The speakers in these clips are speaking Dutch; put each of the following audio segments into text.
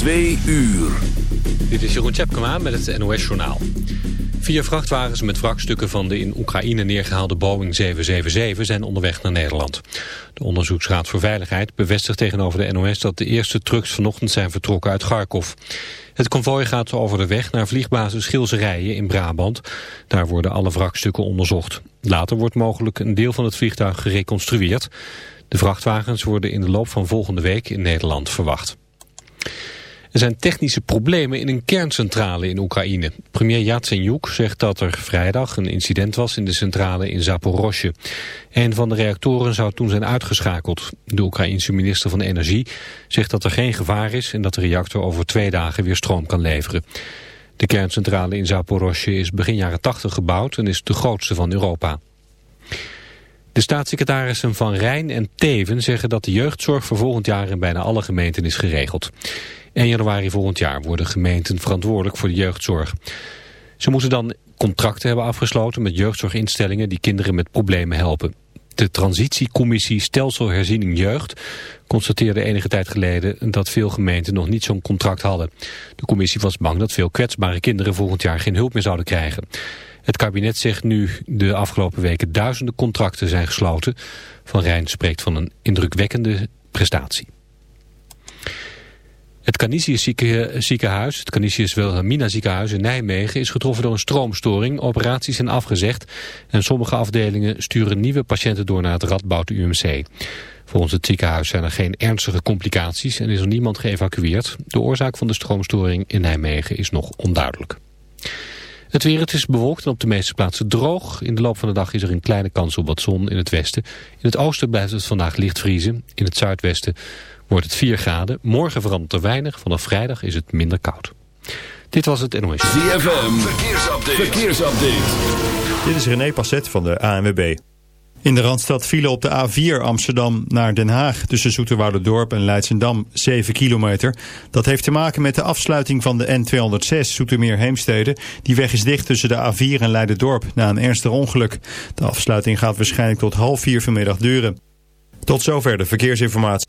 Twee uur. Dit is Jeroen Tjepkema met het NOS Journaal. Vier vrachtwagens met wrakstukken van de in Oekraïne neergehaalde Boeing 777 zijn onderweg naar Nederland. De Onderzoeksraad voor Veiligheid bevestigt tegenover de NOS dat de eerste trucks vanochtend zijn vertrokken uit Kharkov. Het konvooi gaat over de weg naar vliegbasis Schilserijen in Brabant. Daar worden alle wrakstukken onderzocht. Later wordt mogelijk een deel van het vliegtuig gereconstrueerd. De vrachtwagens worden in de loop van volgende week in Nederland verwacht. Er zijn technische problemen in een kerncentrale in Oekraïne. Premier Yatsenyuk zegt dat er vrijdag een incident was in de centrale in Zaporozhye. Een van de reactoren zou toen zijn uitgeschakeld. De Oekraïense minister van Energie zegt dat er geen gevaar is... en dat de reactor over twee dagen weer stroom kan leveren. De kerncentrale in Zaporozhye is begin jaren 80 gebouwd... en is de grootste van Europa. De staatssecretarissen Van Rijn en Teven zeggen dat de jeugdzorg voor volgend jaar in bijna alle gemeenten is geregeld. 1 januari volgend jaar worden gemeenten verantwoordelijk voor de jeugdzorg. Ze moeten dan contracten hebben afgesloten met jeugdzorginstellingen die kinderen met problemen helpen. De transitiecommissie Stelselherziening Jeugd constateerde enige tijd geleden dat veel gemeenten nog niet zo'n contract hadden. De commissie was bang dat veel kwetsbare kinderen volgend jaar geen hulp meer zouden krijgen. Het kabinet zegt nu de afgelopen weken duizenden contracten zijn gesloten. Van Rijn spreekt van een indrukwekkende prestatie. Het Canisius ziekenhuis, het Canisius Wilhelmina ziekenhuis in Nijmegen is getroffen door een stroomstoring. Operaties zijn afgezegd en sommige afdelingen sturen nieuwe patiënten door naar het Radboud UMC. Volgens het ziekenhuis zijn er geen ernstige complicaties en is er niemand geëvacueerd. De oorzaak van de stroomstoring in Nijmegen is nog onduidelijk. Het weer, het is bewolkt en op de meeste plaatsen droog. In de loop van de dag is er een kleine kans op wat zon in het westen. In het oosten blijft het vandaag licht vriezen. In het zuidwesten wordt het 4 graden. Morgen verandert er weinig. Vanaf vrijdag is het minder koud. Dit was het NOS. ZFM, verkeersupdate. verkeersupdate. Dit is René Passet van de ANWB. In de Randstad vielen op de A4 Amsterdam naar Den Haag... tussen Dorp en Leidsendam 7 kilometer. Dat heeft te maken met de afsluiting van de N206 Zoetermeer-Heemstede. Die weg is dicht tussen de A4 en Leidendorp na een ernstig ongeluk. De afsluiting gaat waarschijnlijk tot half vier vanmiddag duren. Tot zover de verkeersinformatie.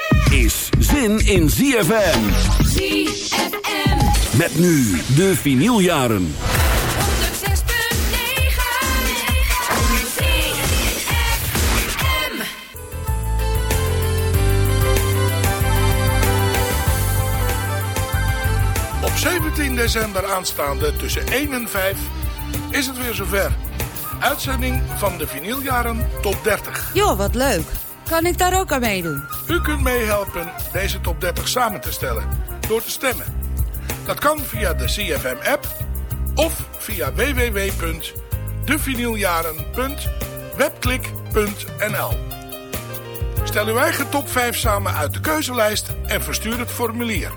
Is zin in ZFM. ZFM. Met nu de vinyljaren. 106.9 Op 17 december aanstaande tussen 1 en 5 is het weer zover. Uitzending van de vinyljaren top 30. Joh, wat leuk. Kan ik daar ook aan meedoen? U kunt meehelpen deze top 30 samen te stellen door te stemmen. Dat kan via de CFM-app of via www.devinyljaren.webklik.nl Stel uw eigen top 5 samen uit de keuzelijst en verstuur het formulier.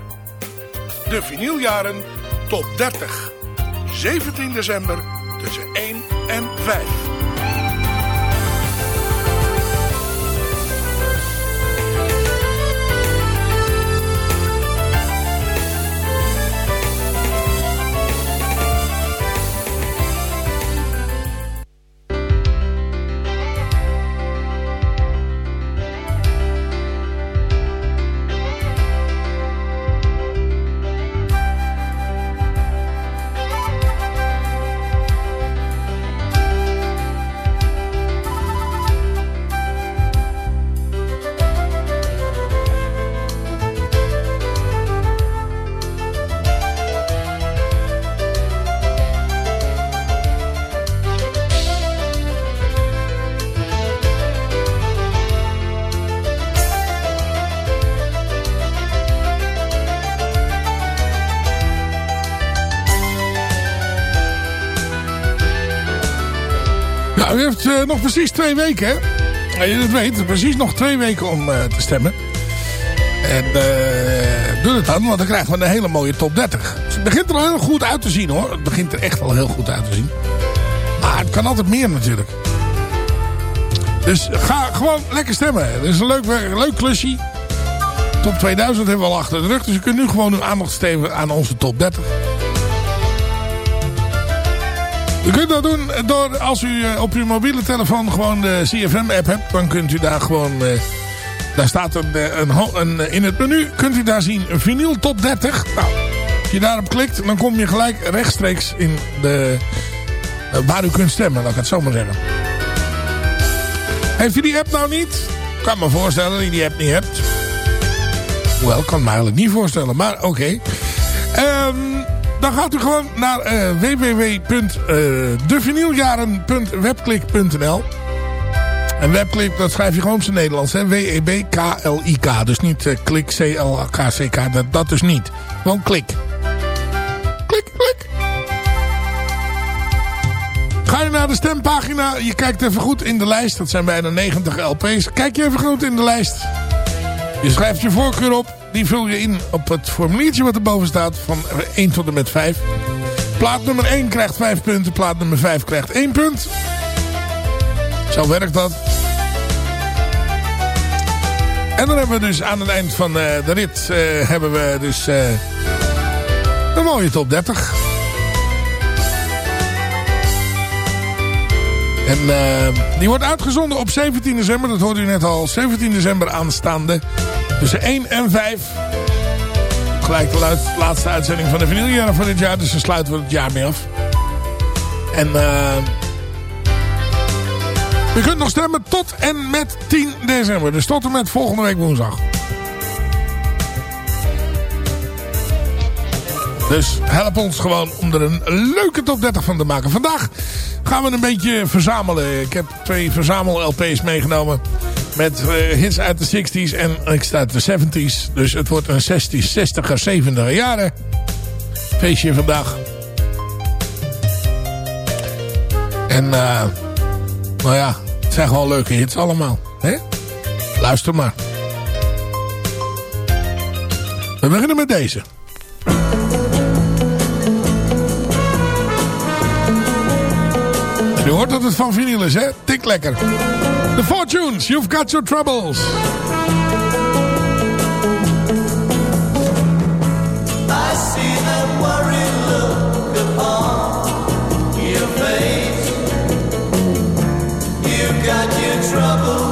De vinyljaren top 30. 17 december tussen 1 en 5. Heeft uh, nog precies twee weken, hè? Je dat weet, precies nog twee weken om uh, te stemmen. En uh, doe het dan, want dan krijgen we een hele mooie top 30. Dus het begint er al heel goed uit te zien, hoor. Het begint er echt al heel goed uit te zien. Maar het kan altijd meer natuurlijk. Dus ga gewoon lekker stemmen. Het is een leuk, leuk klusje. Top 2000 hebben we al achter de rug. Dus je kunt nu gewoon uw aandacht steven aan onze top 30. U kunt dat doen door als u op uw mobiele telefoon gewoon de CFM-app hebt. Dan kunt u daar gewoon... Daar staat een, een, een, in het menu kunt u daar zien vinyl top 30. Nou, als je daarop klikt, dan kom je gelijk rechtstreeks in de... Waar u kunt stemmen, laat ik het zo maar zeggen. Heeft u die app nou niet? Kan me voorstellen dat u die app niet hebt. Ik kan me eigenlijk niet voorstellen, maar oké. Okay. Um, dan gaat u gewoon naar uh, www.devinieljaren.webklik.nl En webklik, dat schrijf je gewoon op zijn Nederlands. W-E-B-K-L-I-K. Dus niet uh, klik, C-L-K-C-K. Dat, dat dus niet. Gewoon klik. Klik, klik. Ga je naar de stempagina. Je kijkt even goed in de lijst. Dat zijn bijna 90 LP's. Kijk je even goed in de lijst. Je schrijft je voorkeur op. Die vul je in op het formuliertje wat erboven staat. Van 1 tot en met 5. Plaat nummer 1 krijgt 5 punten. Plaat nummer 5 krijgt 1 punt. Zo werkt dat. En dan hebben we dus aan het eind van uh, de rit... Uh, hebben we dus uh, een mooie top 30. En die wordt uitgezonden op 17 december. Dat hoorde u net al. 17 december aanstaande. Tussen 1 en 5. Gelijk de laatste uitzending van de vinyljaren van dit jaar. Dus dan sluiten we het jaar mee af. En uh, u kunt nog stemmen tot en met 10 december. Dus tot en met volgende week woensdag. Dus help ons gewoon om er een leuke top 30 van te maken. Vandaag gaan we een beetje verzamelen. Ik heb twee verzamel-LP's meegenomen. Met uh, hits uit de 60s en iets uit de 70s. Dus het wordt een 60s, 60er, 70er jaren feestje vandaag. En uh, nou ja, het zijn gewoon leuke hits allemaal. Hè? Luister maar. We beginnen met deze. Je hoort dat het van vinyl is, hè? Tik lekker. The Fortunes, You've Got Your Troubles. I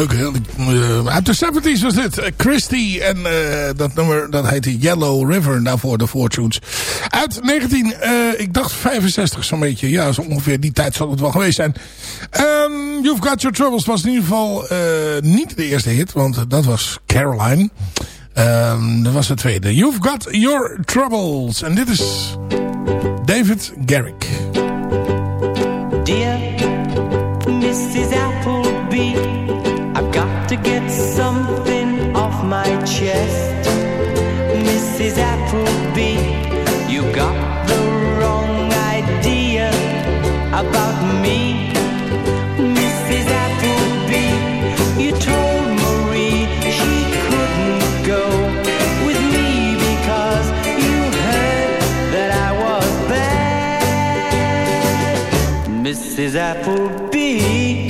Uh, uit de 70s was dit. Uh, Christie en uh, dat nummer dat heette Yellow River. Daarvoor de Fortunes. Uit 19, ik dacht 65 zo'n beetje. Ja, zo ongeveer die tijd zal het wel geweest zijn. Um, You've Got Your Troubles was in ieder geval niet de eerste hit. Want dat was Caroline. Um, dat was de tweede. You've Got Your Troubles. En dit is David Garrick. Dear Mrs. Appleby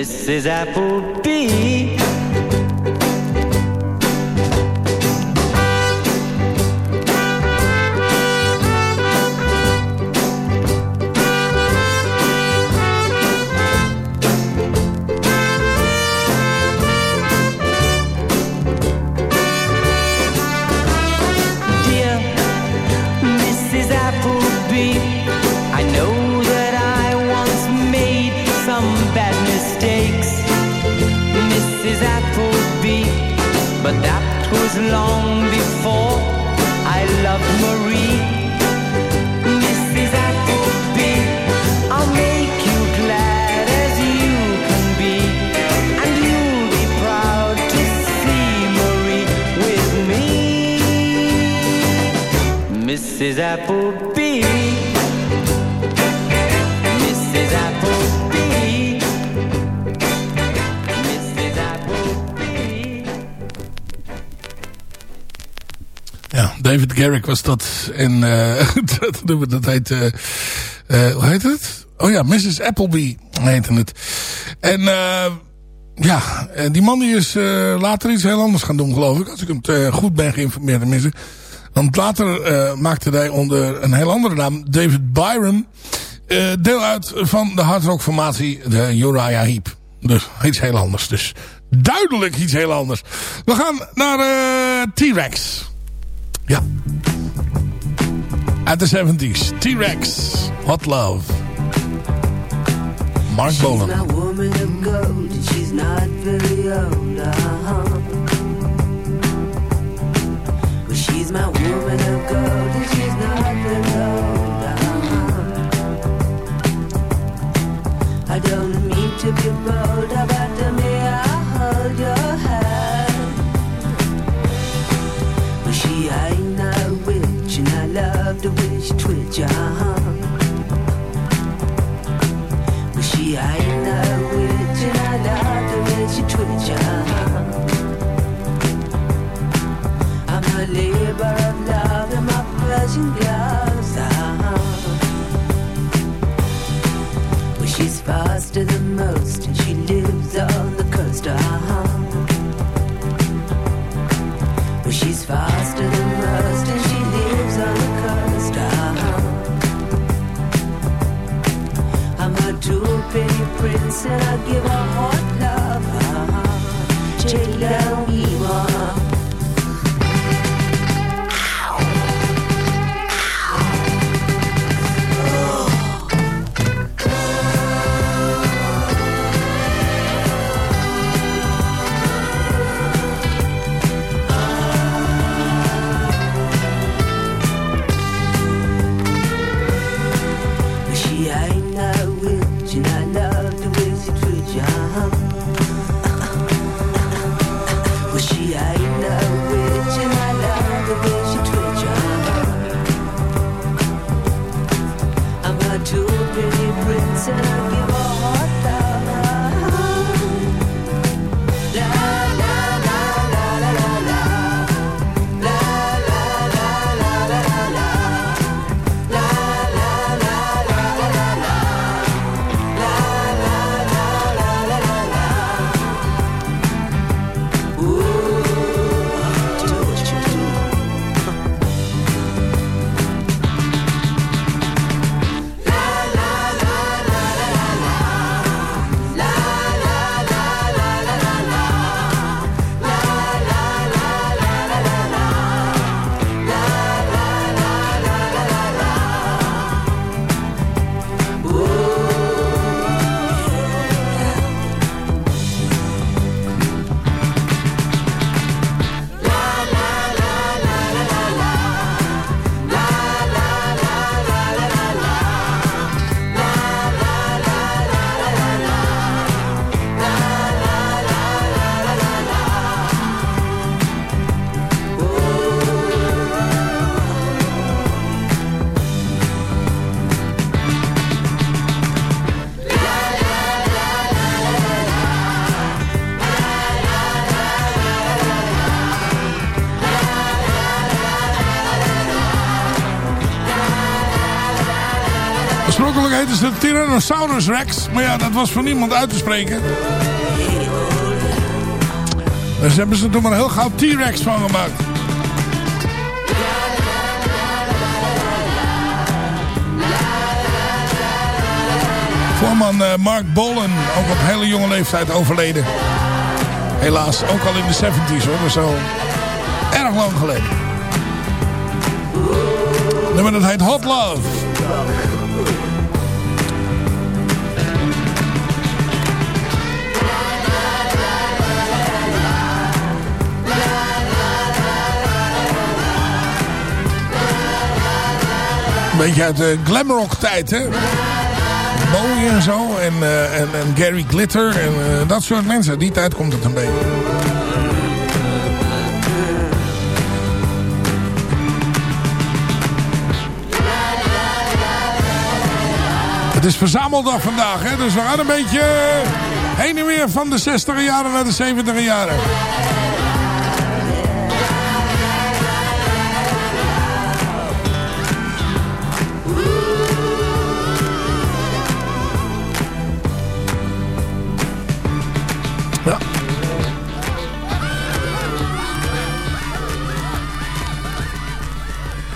Mrs. Appleby. Mrs. Applebee. Mrs. Applebee. Applebee. Ja, David Garrick was dat. En eh, dat, dat heet... eh, eh, hoe heet het? Oh ja, Mrs. Appleby heette het. En eh, ja, die man die is later iets heel anders gaan doen, geloof ik. Als ik hem goed ben geïnformeerd tenminste. Want later eh, maakte hij onder een heel andere naam, David Byron... eh, deel uit van de hardrock formatie de Uriah Heep. Dus iets heel anders. Dus duidelijk iets heel anders. We gaan naar eh, T-Rex. Ja. Uit de 70s. T-Rex. Hot Love. Mark Bolan. My woman of gold, and she's not very old. Uh-huh. I don't mean to be bold, but to me I hold your hand. Well, she ain't no witch, and I love the she twitch. Uh-huh. Faster than most, de Tyrannosaurus Rex. Maar ja, dat was voor niemand uit te spreken. Dus hebben ze toen maar heel gauw T-Rex van gemaakt. Voorman eh, Mark Bolan, ook op hele jonge leeftijd overleden. Helaas, ook al in de 70s hoor, al erg lang geleden. Nummer dat heet Hot Love. beetje uit de glamrock tijd, hè? Bowie en zo. En, eh, en, en, Gary Glitter. En eh, dat soort mensen. Die tijd komt het een beetje. Het is verzameldag vandaag, hè? Dus we gaan een beetje heen en weer van de 60 jaren naar de 70 jaren.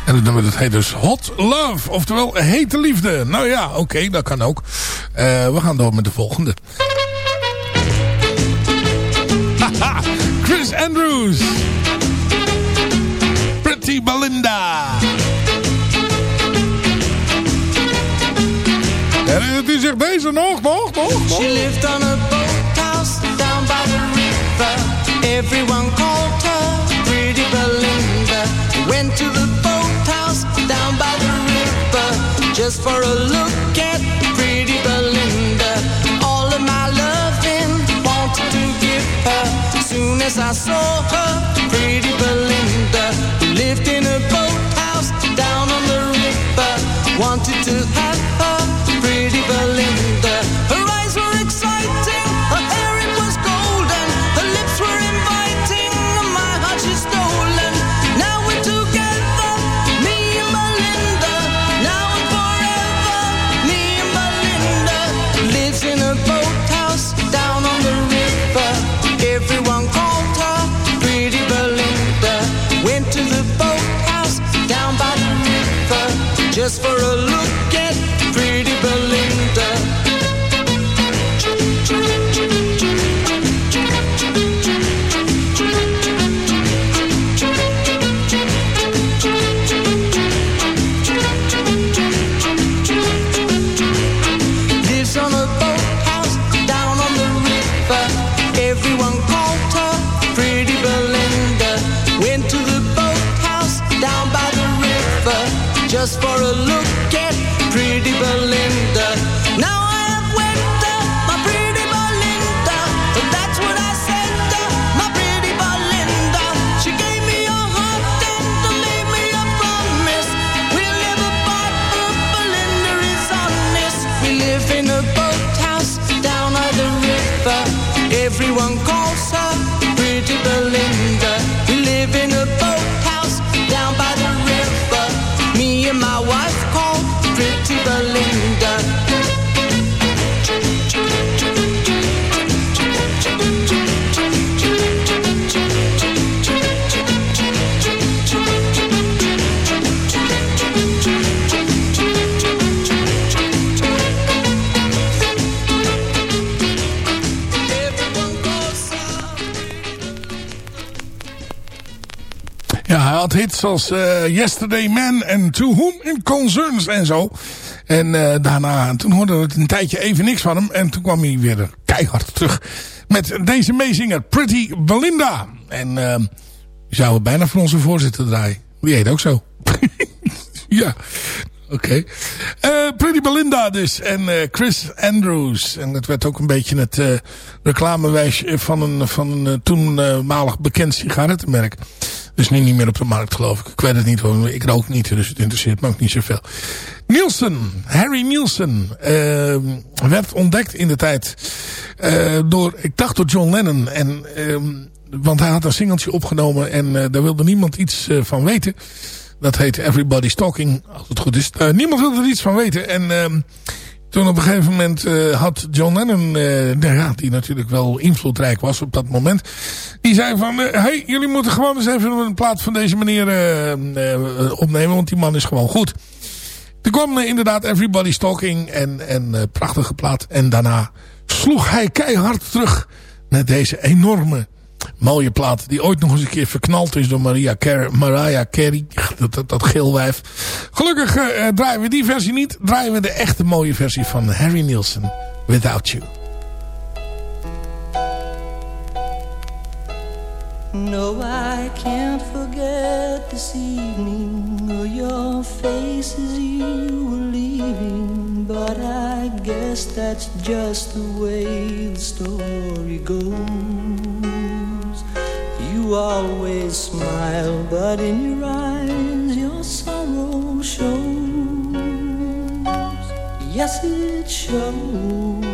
En het nummer dat heet dus Hot Love. Oftewel hete liefde. Nou ja, oké, dat kan ook. Eh, we gaan door met de volgende. Chris Andrews. Pretty Belinda. Herinnert u zich deze nog, nog, nog? nog? She lived on a boathouse down by the river. Everyone called her Pretty Belinda. Went to the just for a look at Pretty Belinda. All of my loving wanted to give her. Soon as I saw her, Pretty Belinda, lived in a boathouse down on the river, wanted to have her. Pretty Belinda. Just for a just for a look at Pretty Belinda. Now had hits als eh, Yesterday Man en To Whom It Concerns en zo. En eh, daarna, toen hoorde het een tijdje even niks van hem. En toen kwam hij weer keihard terug met deze meezinger Pretty Belinda. En uh, die zouden we bijna voor onze voorzitter draaien. Die heet ook zo. ja, oké. Eh, Pretty Belinda dus. En eh, Chris Andrews. En dat werd ook een beetje het uh, reclamewijsje van een, van een toenmalig bekend sigarettenmerk. Dus nu niet meer op de markt geloof ik. Ik weet het niet, ik rook niet, dus het interesseert me ook niet zoveel. Nielsen, Harry Nielsen, uh, werd ontdekt in de tijd uh, door, ik dacht door John Lennon. En, uh, want hij had een singeltje opgenomen en uh, daar wilde niemand iets uh, van weten. Dat heet Everybody's Talking, als het goed is. Niemand wilde er iets van weten. En uh, toen op een gegeven moment uh, had John Lennon, ja, die natuurlijk wel invloedrijk was op dat moment. Die zei van, hé, hey, jullie moeten gewoon eens even een plaat van deze meneer opnemen. Want die man is gewoon goed. Toen kwam inderdaad Everybody's Talking en, en prachtige plaat. En daarna sloeg hij keihard terug met deze enorme mooie plaat. Die ooit nog eens een keer verknald is door Maria Car Mariah Carey. Dat, dat, dat geelwijf. Gelukkig uh, draaien we die versie niet. Draaien we de echte mooie versie van Harry Nielsen. Without You. No, I can't forget this evening or your face as you were leaving. But I guess that's just the way the story goes. You always smile, but in your eyes your sorrow shows. Yes, it shows.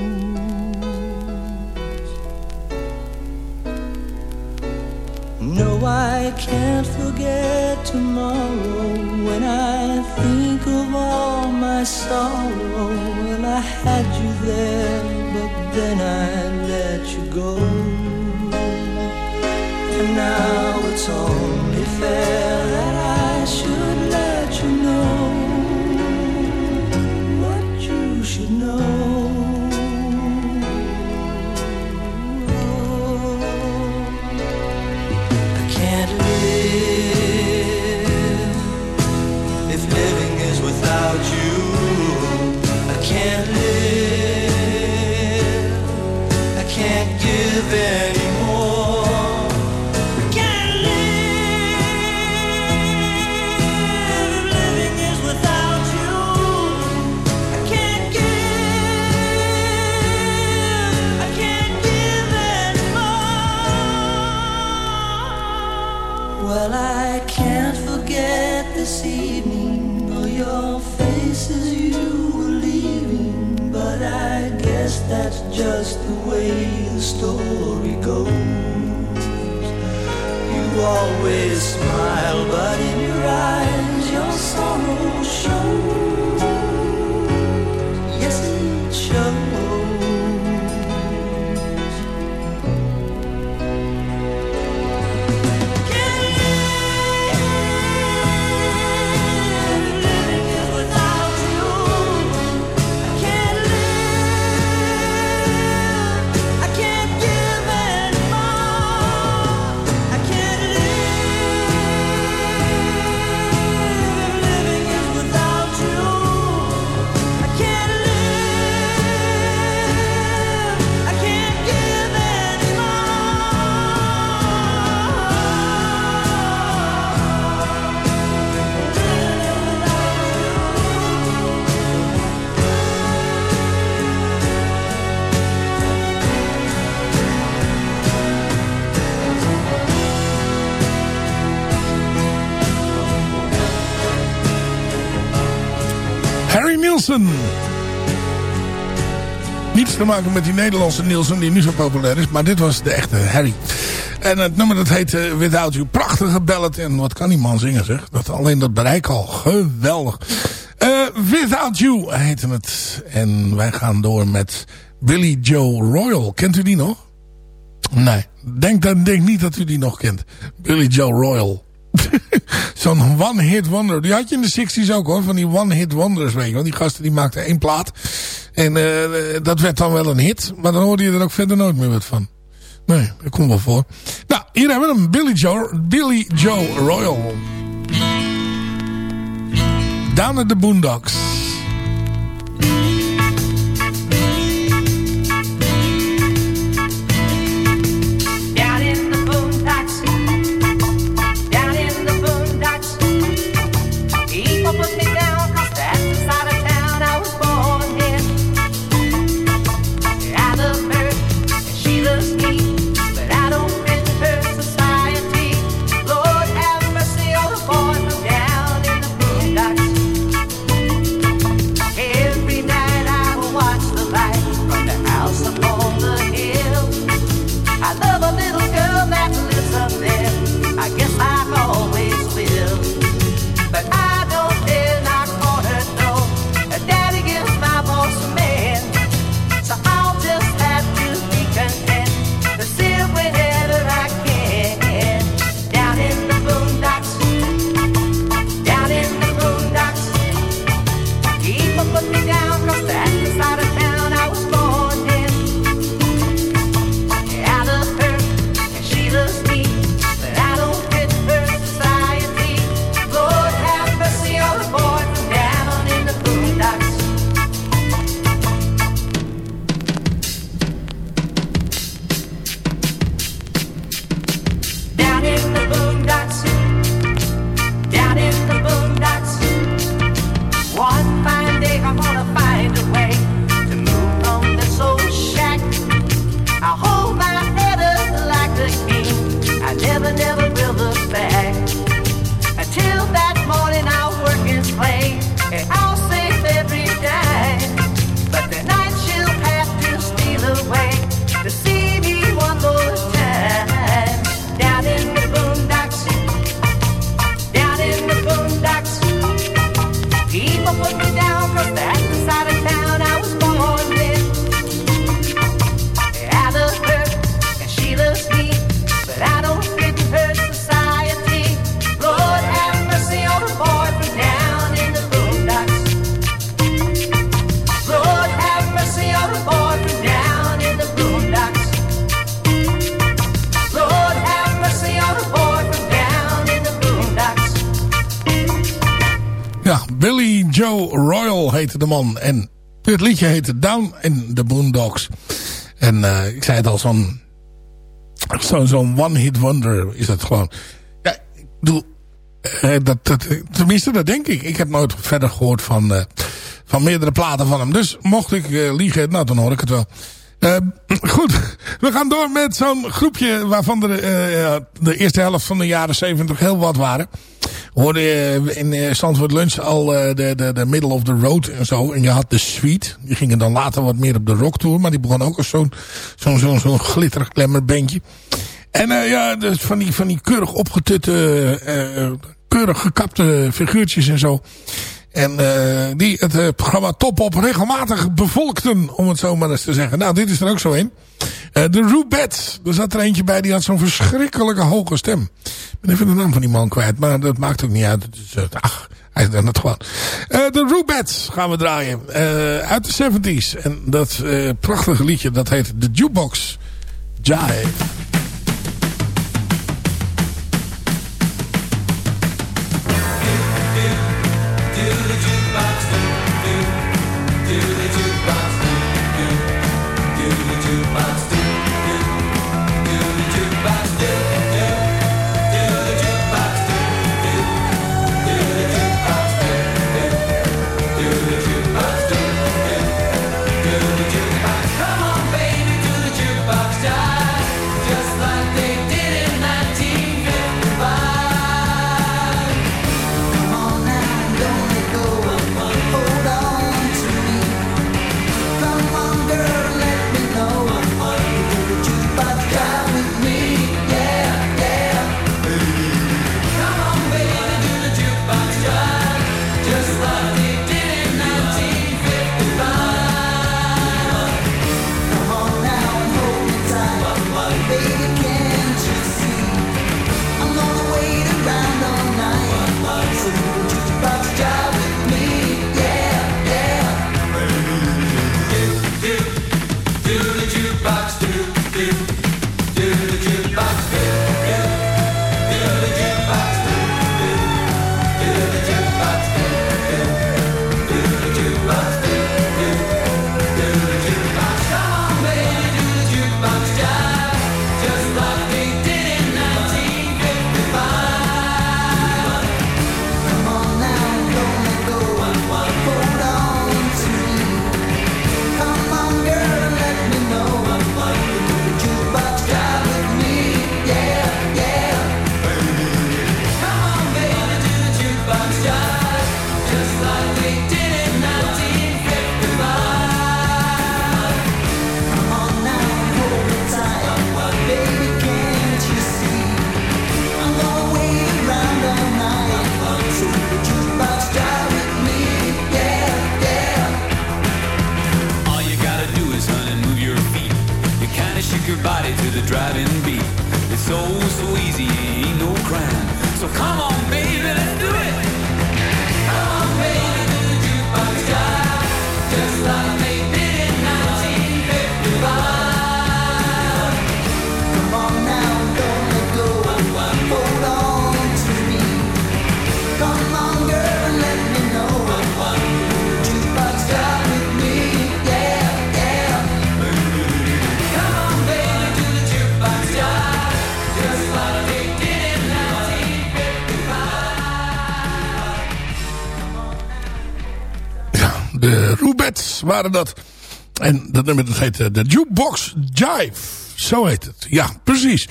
No, I can't forget tomorrow when I think of all my sorrow. Well, I had you there, but then I let you go. And now it's only fair that I should let you know what you should know. Niets te maken met die Nederlandse Nielsen die nu zo populair is. Maar dit was de echte Harry. En het nummer dat heet eh, Without You. Prachtige ballad. En wat kan die man zingen zeg. Dat, alleen dat bereik al. Geweldig. Eh, Without You heette het. En wij gaan door met Billy Joe Royal. Kent u die nog? Nee. Denk, dan, denk niet dat u die nog kent. Billy Joe Royal. Zo'n one-hit wonder. Die had je in de 60s ook hoor. Van die one-hit wonders. Weet je. Die gasten die maakten één plaat. En uh, dat werd dan wel een hit. Maar dan hoorde je er ook verder nooit meer wat van. Nee, dat komt wel voor. Nou, hier hebben we hem. Billy Joe, Billy Joe Royal. Down at the Boondocks. En het liedje heette Down in the Boondocks. En eh, ik zei het al, zo'n zo'n one-hit wonder is het gewoon. Ja, ik bedoel, eh, dat, dat, tenminste dat denk ik. Ik heb nooit verder gehoord van, eh, van meerdere platen van hem. Dus mocht ik liegen, nou dan hoor ik het wel. Goed, we gaan door met zo'n groepje waarvan er de eerste helft van de jaren 70 heel wat waren. Eh, in eh, Stanford Lunch al eh, de, de, de middle of the road en zo. En je had de Sweet. Die gingen dan later wat meer op de rocktour. Maar die begon ook als zo'n zo'n zo'n zo'n glitterklemmer bandje. En eh, ja, dus van die, van die keurig opgetutte, keurig gekapte figuurtjes en zo. En eh, die het eh, programma Top Op regelmatig bevolkten, om het zo maar eens te zeggen. Nou, dit is er ook zo een. Eh, de Rubettes. Er zat er eentje bij, die had zo'n verschrikkelijke hoge stem. Ik ben even de naam van die man kwijt, maar dat maakt ook niet uit. Ach, hij dan het gewoon. De Rubettes gaan we draaien. uit de 70s. En dat prachtige liedje, dat heet The Jukebox Jive. Waren dat. En dat nummer dat heet eh, de Jukebox Jive. Zo heet het. Ja, precies.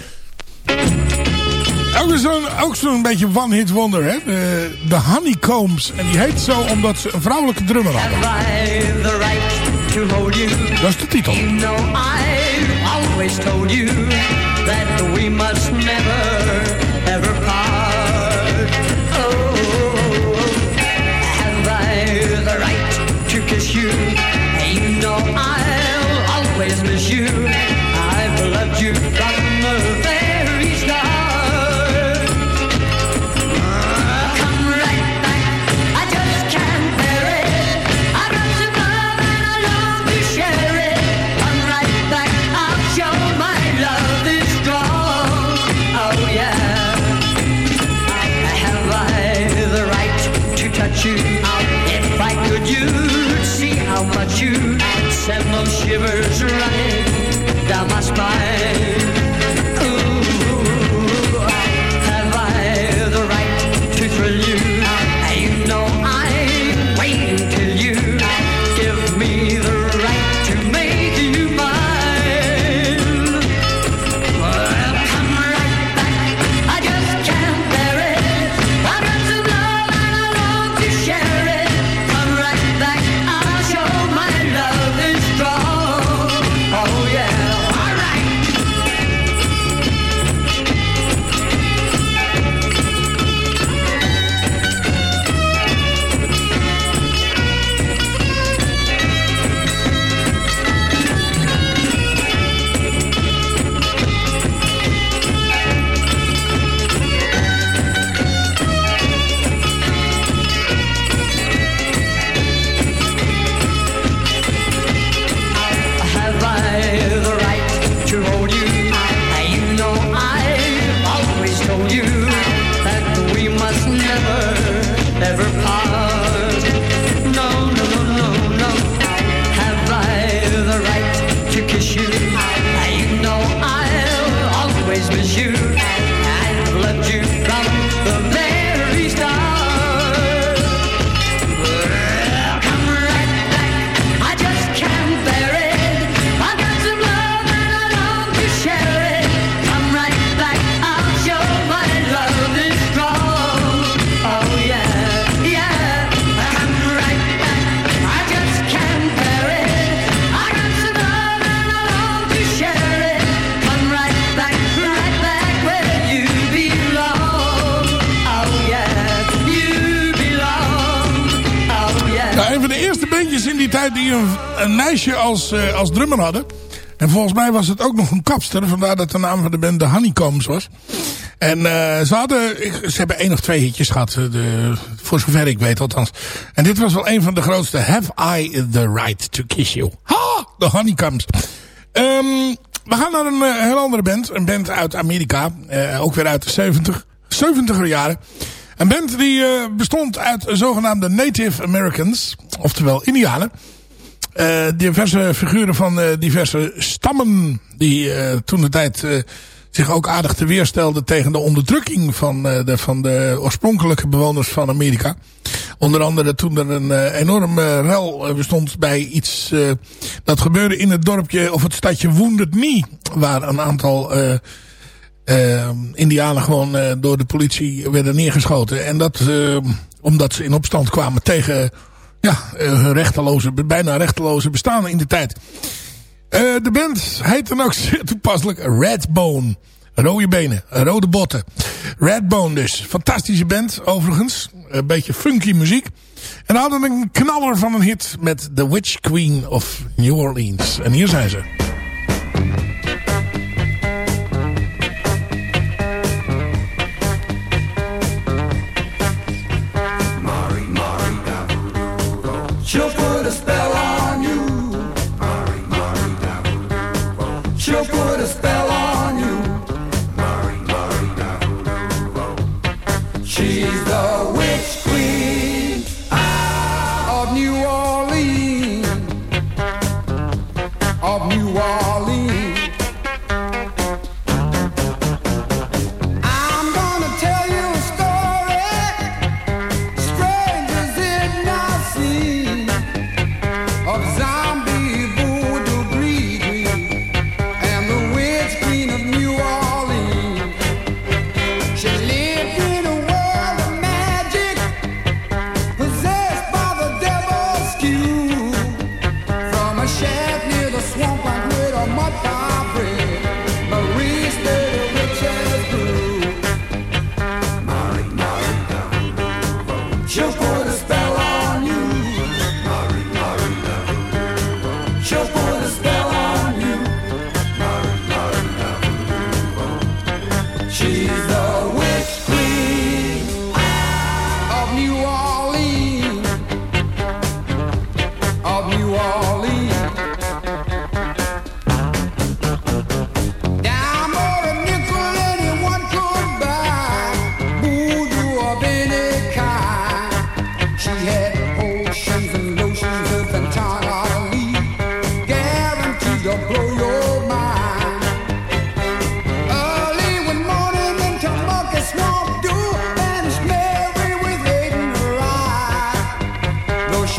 Ook zo'n zo'n beetje one-hit wonder, hè? De, de Honeycombs. En die heet zo omdat ze een vrouwelijke drummer hadden. Right? Dat is de titel. You know I've always told you that we must never die een, meisje als, eh, als drummer hadden. En volgens mij was het ook nog een kapster. Vandaar dat de naam van de band de Honeycombs was. En uh, ze hadden, ze hebben één of twee hitjes gehad. eh, De, voor zover ik weet althans. En dit was wel een van de grootste. Have I the right to kiss you? Ha! De Honeycombs. Ehm, we gaan naar een eh, heel andere band. Een band uit Amerika. eh, ook weer uit de 70, 70er jaren. Een band die eh, bestond uit zogenaamde Native Americans. Oftewel Indianen. Eh, diverse figuren van eh, diverse stammen. Die eh, toen de tijd zich ook aardig te weerstelden tegen de onderdrukking van, de, van de oorspronkelijke bewoners van Amerika. Onder andere toen er een enorm eh, rel bestond bij iets dat gebeurde in het dorpje of het stadje Wounded Knee. Waar een aantal indianen gewoon door de politie werden neergeschoten. En dat omdat ze in opstand kwamen tegen ja, eh, rechteloze, bijna rechteloze bestaan in de tijd. Eh, de band heet dan ook toepasselijk Redbone. Rode benen, rode botten. Redbone dus. Fantastische band overigens. Een beetje funky muziek. En hadden een knaller van een hit met The Witch Queen of New Orleans. En hier zijn ze.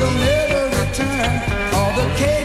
She'll never return, all the Cajuns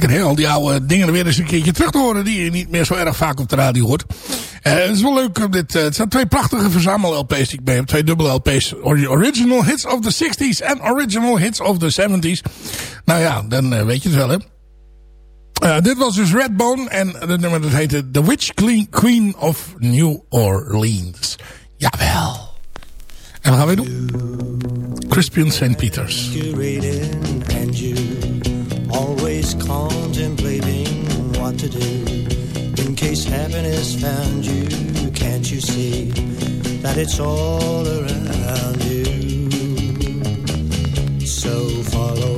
Lekker hè, al die oude dingen weer eens een keertje terug te horen... die je niet meer zo erg vaak op de radio hoort. Eh, het is wel leuk. Dit, eh, het zijn twee prachtige verzamel-LP's die ik mee heb. Twee dubbele LP's. Ori- Original hits of the 60s en original hits of the 70s. Nou ja, dan eh, weet je het wel hè. Dit was dus Redbone en het nummer dat heette The Witch Queen- Queen of New Orleans. Jawel. En wat gaan we doen? Crispian St. Peters. Always contemplating what to do. In case happiness found you can't you see that it's all around you? So follow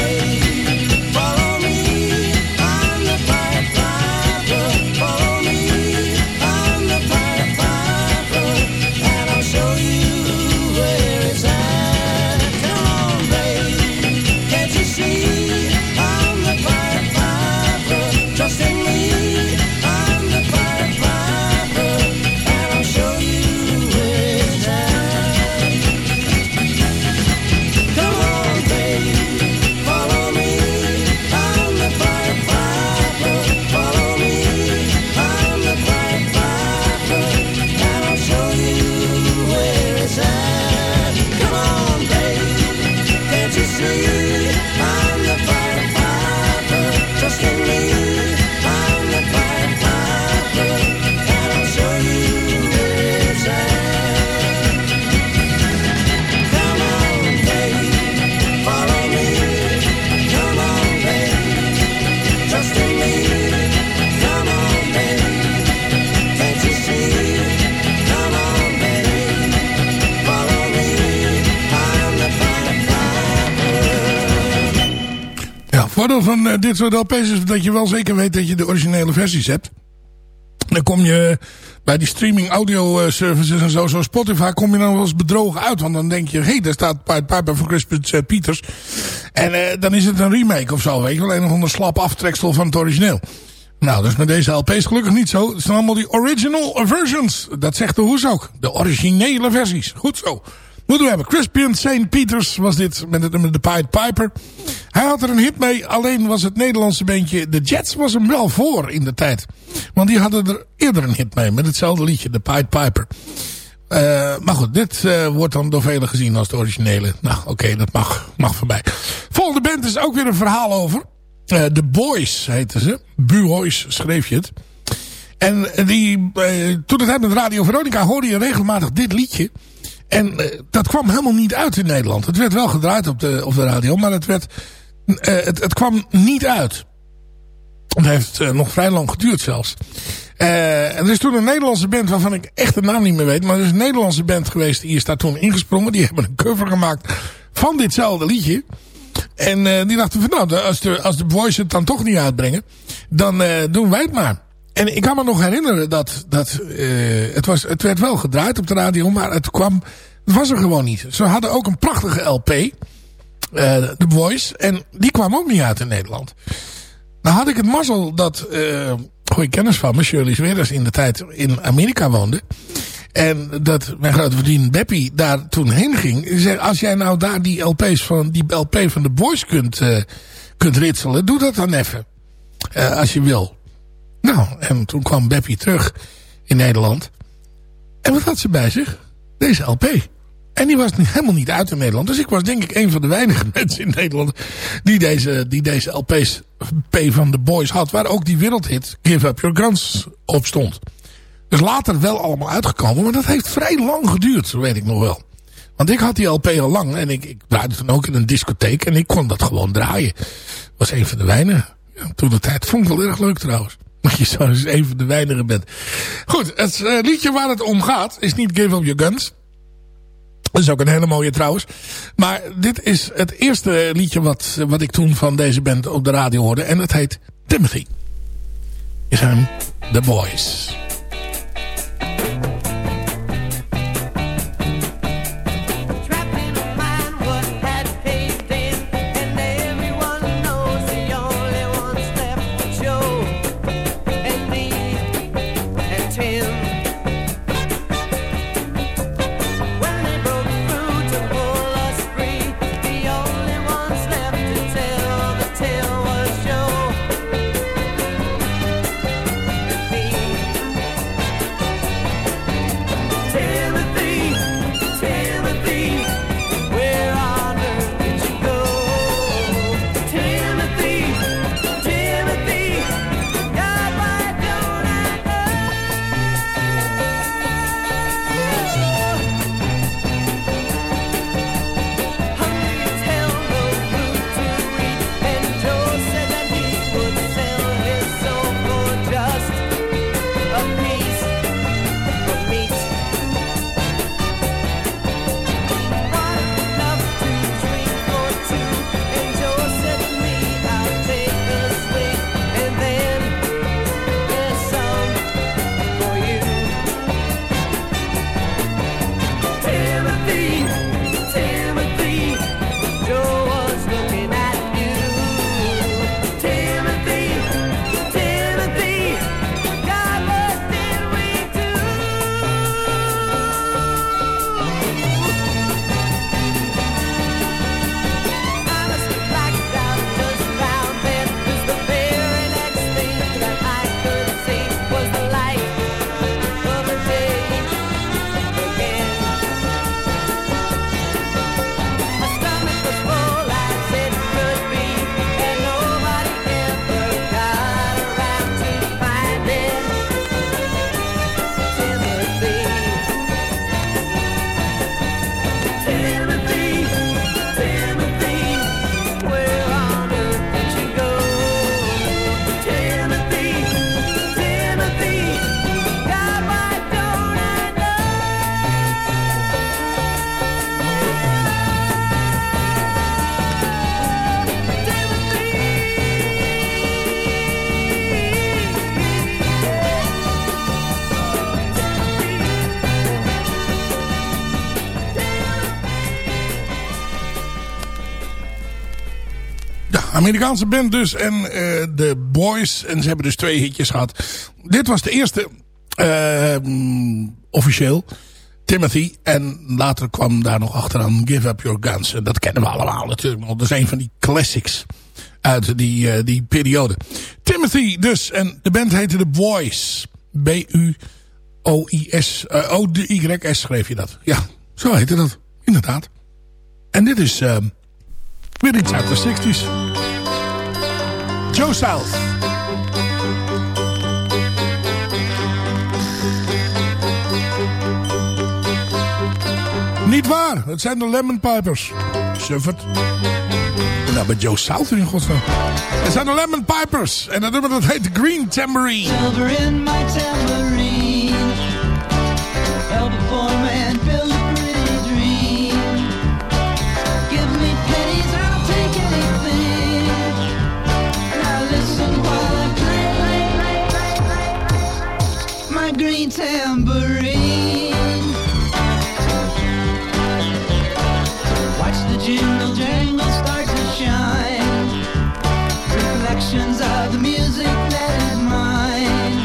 voordeel van eh, dit soort LP's is dat je wel zeker weet dat je de originele versies hebt. Dan kom je bij die streaming audio eh, services en zo, zoals Spotify, kom je dan wel eens bedrogen uit. Want dan denk je, hé, hey, daar staat Piper van Chris eh, Peters. En dan is het een remake of zo, weet je wel. Een of ander slap aftreksel van het origineel. Nou, is met deze LP's gelukkig niet zo. Het zijn allemaal die original versions. Dat zegt de hoes ook. De originele versies. Goed zo. Moeten we hebben. Crispian St. Peters was dit met het nummer The Pied Piper. Hij had er een hit mee. Alleen was het Nederlandse bandje The Jets was hem wel voor in de tijd. Want die hadden er eerder een hit mee. Met hetzelfde liedje. The Pied Piper. Eh, maar goed, dit eh, wordt dan door velen gezien als de originele. Nou, oké, dat mag, mag voorbij. Volgende band is ook weer een verhaal over. Eh The Boys heten ze. Buhoys schreef je het. En die, toen het met Radio Veronica hoorde je regelmatig dit liedje. En eh, dat kwam helemaal niet uit in Nederland. Het werd wel gedraaid op de, op de radio, maar het, werd, eh, het, kwam niet uit. Het heeft eh, nog vrij lang geduurd zelfs. Er is toen een Nederlandse band waarvan ik echt de naam niet meer weet. Maar er is een Nederlandse band geweest. Die is daar toen ingesprongen. Die hebben een cover gemaakt van ditzelfde liedje. En die dachten van nou, als de, als de boys het dan toch niet uitbrengen. Dan doen wij het maar. En ik kan me nog herinneren dat, dat eh, het, was, het werd wel gedraaid op de radio. Maar het kwam, het was er gewoon niet. Ze hadden ook een prachtige LP. eh The Boys. En die kwam ook niet uit in Nederland. Nou had ik het mazzel dat eh goede kennis van me, Shirley Sweerders, in de tijd in Amerika woonde. En dat mijn grote vriendin Beppie daar toen heen ging. Zei, als jij nou daar die LP's van, die LP van de Boys kunt, kunt ritselen, doe dat dan even. Als je wil. Nou, en toen kwam Beppie terug in Nederland. En wat had ze bij zich? Deze LP. En die was helemaal niet uit in Nederland. Dus ik was denk ik een van de weinige mensen in Nederland die deze, die deze LP's P van de Boys had. Waar ook die wereldhit Give Up Your Guns op stond. Dus later wel allemaal uitgekomen. Maar dat heeft vrij lang geduurd, weet ik nog wel. Want ik had die LP al lang. En ik, ik draaide toen ook in een discotheek. En ik kon dat gewoon draaien. was een van de weinigen. Ja, toen de tijd vond ik wel erg leuk trouwens. Dat je zo eens een van de weinigen bent. Goed, het eh, liedje waar het om gaat is niet Give Up Your Guns. Dat is ook een hele mooie trouwens. Maar dit is het eerste liedje wat, wat ik toen van deze band op de radio hoorde. En het heet Timothy. Is hem The Boys. Amerikaanse band dus en eh, de Boys. En ze hebben dus twee hitjes gehad. Dit was de eerste eh, mm, officieel. Timothy. En later kwam daar nog achteraan Give Up Your Guns. En dat kennen we allemaal natuurlijk. Want dat is een van die classics uit die, eh, die periode. Timothy dus. En de band heette The Boys. B-U-O-I-S. eh, O-D-Y-S schreef je dat. Ja, zo heette dat. Inderdaad. En dit is eh, weer iets uit de 60s. Joe South. Niet waar, het zijn de Lemon Pipers. Suffert. Nou, bij Joe South in godsnaam. Het zijn de Lemon Pipers. En dat nummer dat heet Green Tambourine. Play tambourine. Watch the jingle jangle start to shine. Reflections of the music that is mine.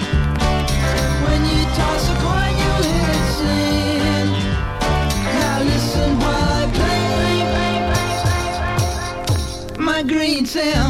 When you toss a coin, you hear it sing. Now listen while I play my green tambourine.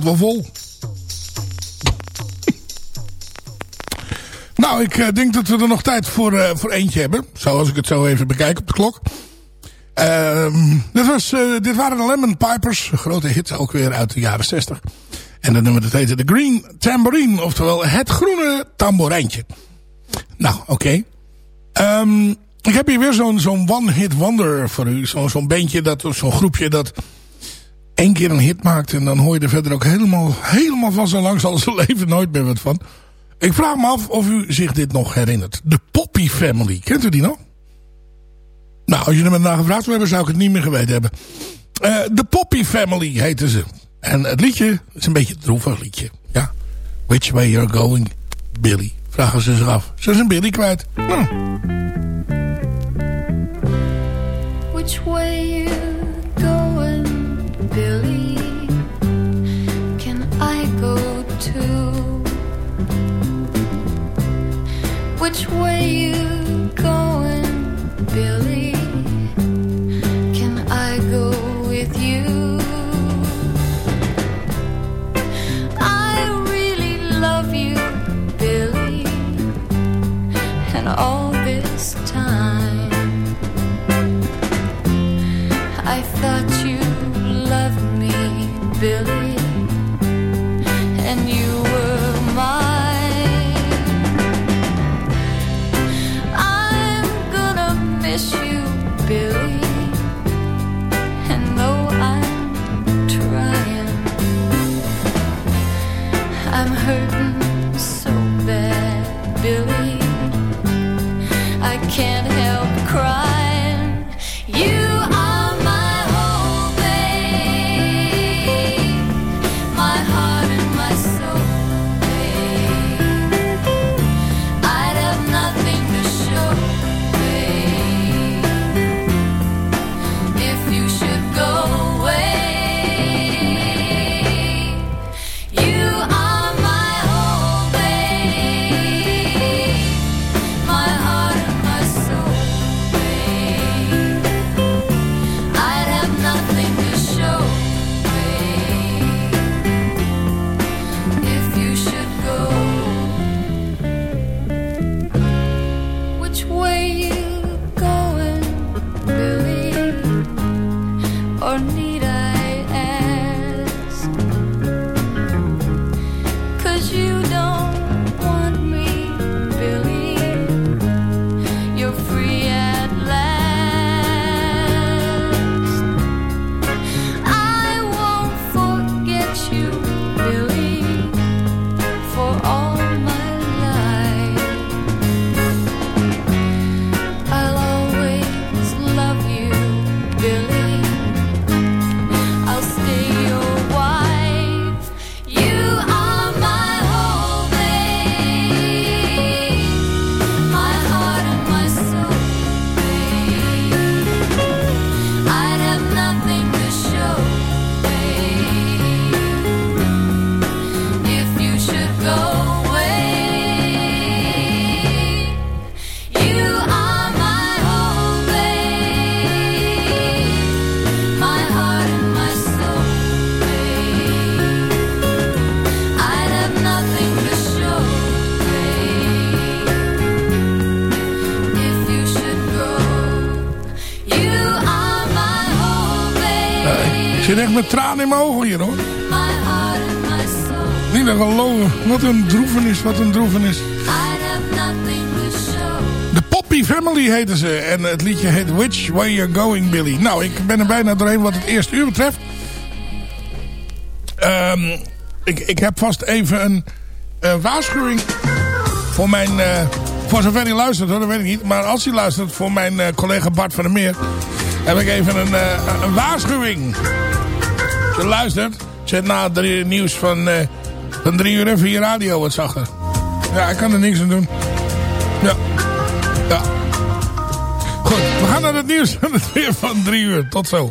Plaat wel vol. nou, ik eh, denk dat we er nog tijd voor, eh, voor eentje hebben. Zoals ik het zo even bekijk op de klok. Ehm, dit, was, eh, dit waren de Lemon Pipers. Grote hit ook weer uit de jaren 60. En dat nummer dat heette The Green Tambourine. Oftewel het groene tamboerijntje. Nou, oké. Ehm, ik heb hier weer zo'n zo'n one-hit wonder voor u. Zo'n zo'n bandje, zo'n groepje dat één keer een hit maakt... en dan hoor je er verder ook helemaal, helemaal van zo lang zal zijn leven nooit meer wat van. Ik vraag me af of u zich dit nog herinnert. De Poppy Family, kent u die nog? Nou, als er met naar gevraagd zou hebben, zou ik het niet meer geweten hebben. Eh, De Poppy Family heette ze. En het liedje is een beetje een droevig liedje. Ja. Which way you're going, Billy? Vragen ze zich af. Ze is een Billy kwijt. Nou, way you can't met tranen in mijn ogen hier hoor. Niet te geloven. Wat een droevenis, wat een droevenis. De Poppy Family heten ze. En het liedje heet Which Way You're Going Billy. Nou, ik ben er bijna doorheen wat het eerste uur betreft. Ehm, ik, ik heb vast even een eh, waarschuwing voor mijn... eh, voor zover hij luistert hoor, dat weet ik niet. Maar als hij luistert voor mijn eh, collega Bart van der Meer... heb ik even een, een waarschuwing. Luistert, zet na het nieuws van, eh, van drie uur even je radio wat zachter. Ja, ik kan er niks aan doen. Ja. Ja. Goed, we gaan naar het nieuws van het weer van drie uur. Tot zo.